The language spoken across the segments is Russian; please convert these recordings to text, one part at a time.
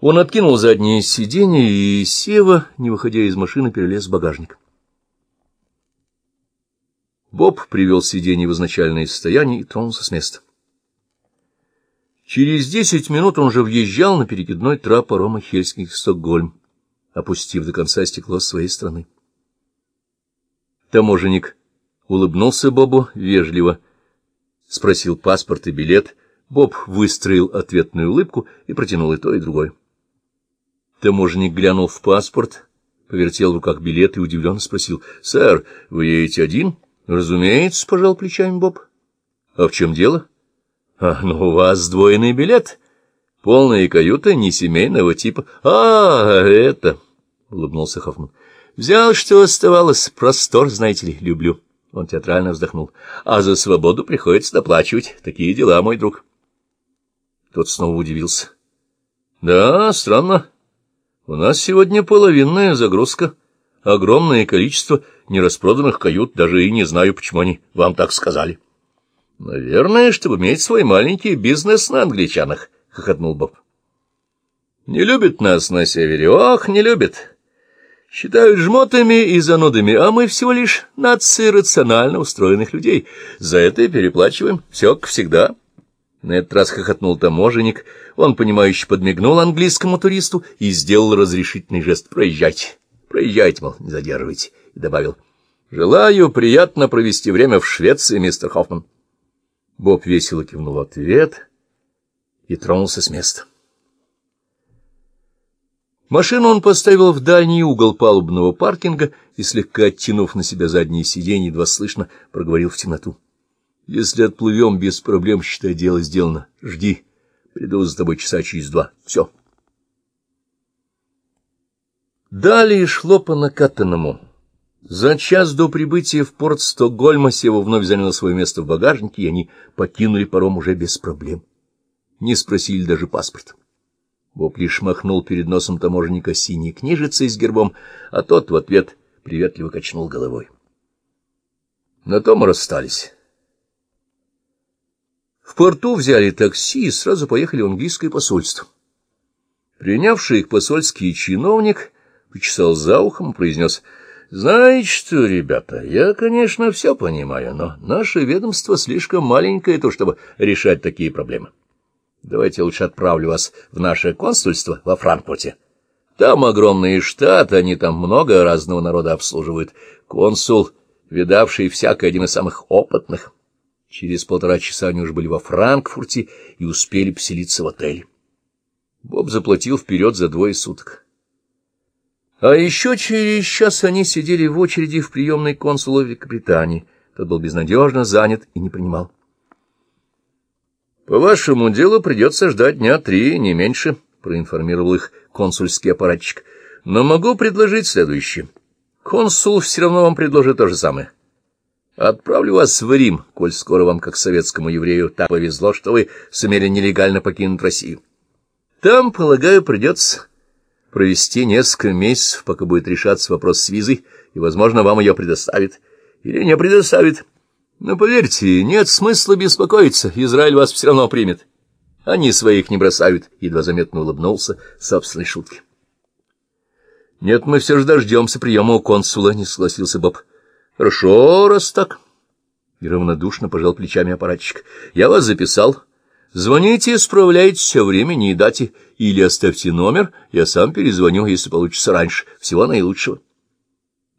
Он откинул заднее сиденье, и Сева, не выходя из машины, перелез в багажник. Боб привел сиденье в изначальное состояние и тронулся с места. Через десять минут он уже въезжал на перекидной трап парома Хельсинки-Стокгольм, опустив до конца стекло своей стороны. Таможенник улыбнулся Бобу вежливо, спросил паспорт и билет. Боб выстроил ответную улыбку и протянул и то, и другое. Таможенник глянул в паспорт, повертел в руках билет и удивленно спросил. — Сэр, вы едете один? — Разумеется, — пожал плечами Боб. — А в чем дело? — А, ну, у вас сдвоенный билет. Полная каюта, не семейного типа. — А, это... — улыбнулся Хоффман. — Взял, что оставалось. Простор, знаете ли, люблю. Он театрально вздохнул. — А за свободу приходится доплачивать. Такие дела, мой друг. Тот снова удивился. — Да, странно. У нас сегодня половинная загрузка, огромное количество нераспроданных кают, даже и не знаю, почему они вам так сказали. — Наверное, чтобы иметь свой маленький бизнес на англичанах, — хохотнул Боб. — Не любят нас на севере, ох, не любят. Считают жмотами и занудами, а мы всего лишь нация рационально устроенных людей. За это и переплачиваем, все как всегда. — на этот раз хохотнул таможенник. Он, понимающе подмигнул английскому туристу и сделал разрешительный жест «Проезжайте, проезжайте, мол, не задерживайте», и добавил «Желаю приятно провести время в Швеции, мистер Хоффман». Боб весело кивнул ответ и тронулся с места. Машину он поставил в дальний угол палубного паркинга и, слегка оттянув на себя задние сиденья, едва слышно проговорил в темноту. Если отплывем без проблем, считай, дело сделано. Жди. Приду за тобой часа через два. Все. Далее шло по накатанному. За час до прибытия в порт Стокгольма Сева вновь занял свое место в багажнике, и они покинули паром уже без проблем. Не спросили даже паспорт. Боб лишь махнул перед носом таможенника синей книжицей с гербом, а тот в ответ приветливо качнул головой. На том расстались. В порту взяли такси и сразу поехали в английское посольство. Принявший их посольский чиновник почесал за ухом и произнес, «Знаете что, ребята, я, конечно, все понимаю, но наше ведомство слишком маленькое, то, чтобы решать такие проблемы. Давайте лучше отправлю вас в наше консульство во Франкфурте. Там огромный штат, они там много разного народа обслуживают. Консул, видавший всякое, один из самых опытных». Через полтора часа они уже были во Франкфурте и успели поселиться в отеле. Боб заплатил вперед за двое суток. А еще через час они сидели в очереди в приемной консула Великобритании. Тот был безнадежно занят и не принимал. — По вашему делу придется ждать дня три, не меньше, — проинформировал их консульский аппаратчик. — Но могу предложить следующее. Консул все равно вам предложит то же самое. — Отправлю вас в Рим, коль скоро вам, как советскому еврею, так повезло, что вы сумели нелегально покинуть Россию. Там, полагаю, придется провести несколько месяцев, пока будет решаться вопрос с визой, и, возможно, вам ее предоставит. Или не предоставит. Но, поверьте, нет смысла беспокоиться, Израиль вас все равно примет. Они своих не бросают, — едва заметно улыбнулся собственной шутки. — Нет, мы все же дождемся приема у консула, — не согласился Боб. Хорошо, раз так. И равнодушно пожал плечами аппаратчик. Я вас записал. Звоните, справляйтесь о времени и дате, или оставьте номер, я сам перезвоню, если получится раньше. Всего наилучшего.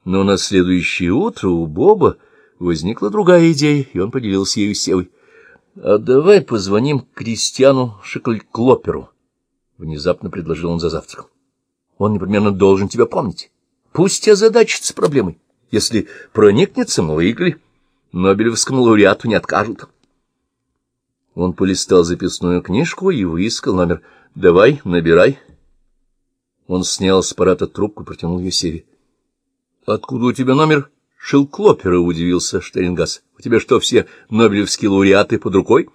Но на следующее утро у Боба возникла другая идея, и он поделился ею с Севой. — А давай позвоним Кристиану Шекльклоперу, — внезапно предложил он за завтраком. — Он непременно должен тебя помнить. Пусть озадачится проблемой. Если проникнется, мы выиграли. Нобелевскому лауреату не откажут. Он полистал записную книжку и выискал номер. «Давай, набирай». Он снял с аппарата трубку и протянул ее Севе. «Откуда у тебя номер Шилклопера?» — удивился Штерингас. «У тебя что, все нобелевские лауреаты под рукой?»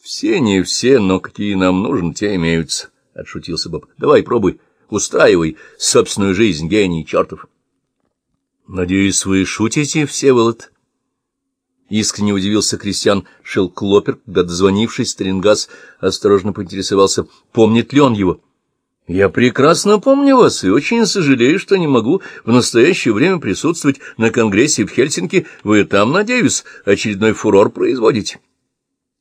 «Все не все, но какие нам нужны, те имеются», — отшутился Боб. «Давай, пробуй, устраивай собственную жизнь, гений чертов». Надеюсь, вы шутите, Всеволод? Искренне удивился Кристиан Шелклопер, когда, дозвонившись, Сталингас осторожно поинтересовался, помнит ли он его. Я прекрасно помню вас и очень сожалею, что не могу в настоящее время присутствовать на конгрессе в Хельсинки. Вы там, надеюсь, очередной фурор производите.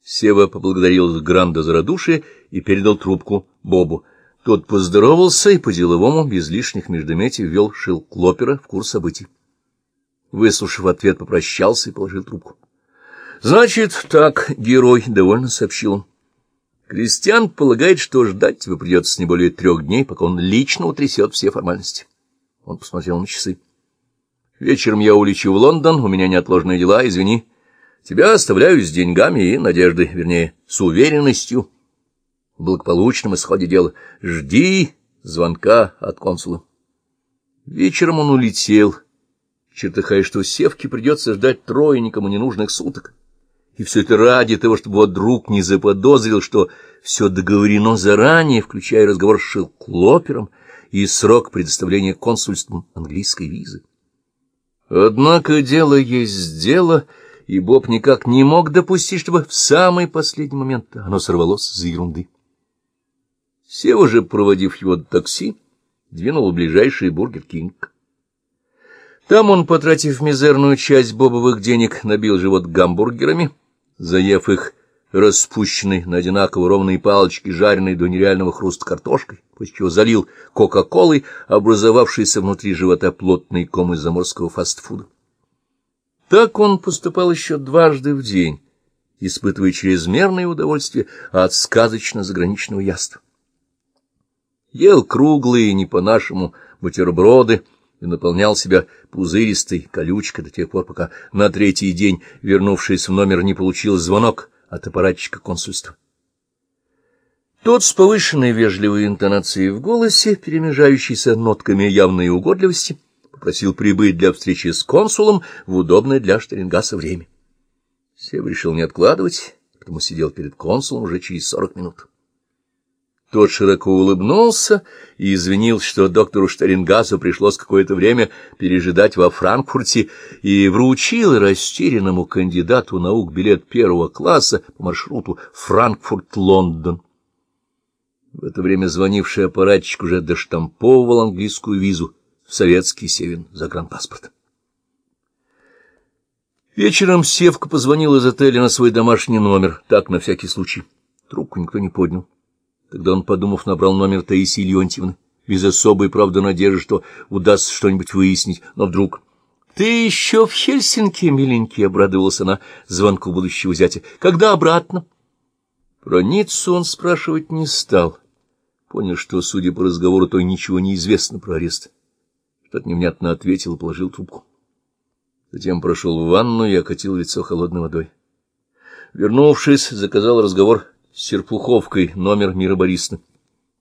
Сева поблагодарил Гранда за радушие и передал трубку Бобу. Тот поздоровался и по-деловому, без лишних междометий, ввел Шилклопера в курс событий. Выслушав ответ, попрощался и положил трубку. — Значит, так, герой, — довольно сообщил он. Кристиан полагает, что ждать тебе придется не более трех дней, пока он лично утрясет все формальности. Он посмотрел на часы. Вечером я улечу в Лондон, у меня неотложные дела, извини. Тебя оставляю с деньгами и надеждой, вернее, с уверенностью в благополучном исходе дела. Жди звонка от консула. Вечером он улетел, чертыхая, что Севке придется ждать трое никому ненужных суток. И все это ради того, чтобы вот друг не заподозрил, что все договорено заранее, включая разговор с Шилклопером и срок предоставления консульством английской визы. Однако дело есть дело, и Боб никак не мог допустить, чтобы в самый последний момент оно сорвалось за ерунды. Сева же, проводив его до такси, двинул в ближайший Burger King. Там он, потратив мизерную часть бобовых денег, набил живот гамбургерами — заев их распущенной на одинаково ровные палочки, жареной до нереального хруста картошкой, после чего залил кока-колой, образовавшийся внутри живота плотный ком из заморского фастфуда. Так он поступал еще дважды в день, испытывая чрезмерное удовольствие от сказочно-заграничного яства. Ел круглые, не по-нашему, бутерброды, и наполнял себя пузыристой колючкой до тех пор, пока на третий день, вернувшись в номер, не получил звонок от аппаратчика консульства. Тот с повышенной вежливой интонацией в голосе, перемежающейся нотками явной угодливости, попросил прибыть для встречи с консулом в удобное для Штерингаса время. Сев решил не откладывать, потому сидел перед консулом уже через сорок минут. Тот широко улыбнулся и извинил, что доктору Штерингасу пришлось какое-то время пережидать во Франкфурте, и вручил растерянному кандидату наук билет первого класса по маршруту Франкфурт-Лондон. В это время звонивший аппаратчик уже доштамповывал английскую визу в советский севен загранпаспорт. Вечером Севка позвонил из отеля на свой домашний номер, так, на всякий случай. Трубку никто не поднял. Тогда он, подумав, набрал номер Таисии Леонтьевны, без особой, правда, надежды, что удастся что-нибудь выяснить, но вдруг... — Ты еще в Хельсинки, миленький, — обрадовалась она звонку будущего зятя. — Когда обратно? Про Ниццу он спрашивать не стал. Понял, что, судя по разговору, то ничего не известно про арест. Что-то невнятно ответил и положил трубку. Затем прошел в ванну и окатил лицо холодной водой. Вернувшись, заказал разговор Серпуховкой номер Мира Борисовны.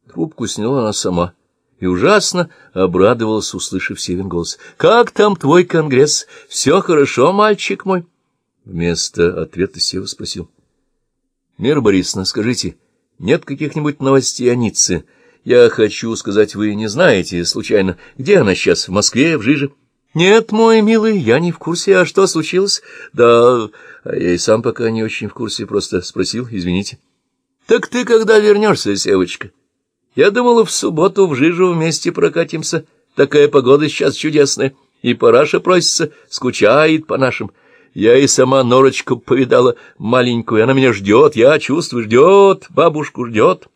Трубку сняла она сама и ужасно обрадовалась, услышав Севин голос. — Как там твой конгресс? Все хорошо, мальчик мой? Вместо ответа Сева спросил. — Мира Борисовна, скажите, нет каких-нибудь новостей о Ницце? Я хочу сказать, вы не знаете, случайно, где она сейчас, в Москве, в Жиже? — Нет, мой милый, я не в курсе. А что случилось? — Да, я и сам пока не очень в курсе, просто спросил, извините. —— Так ты когда вернешься, Севочка? Я думала, в субботу в Жижу вместе прокатимся. Такая погода сейчас чудесная. И параша просится, скучает по нашим. Я и сама Норочку повидала маленькую, она меня ждет, я чувствую, ждет, бабушку ждет.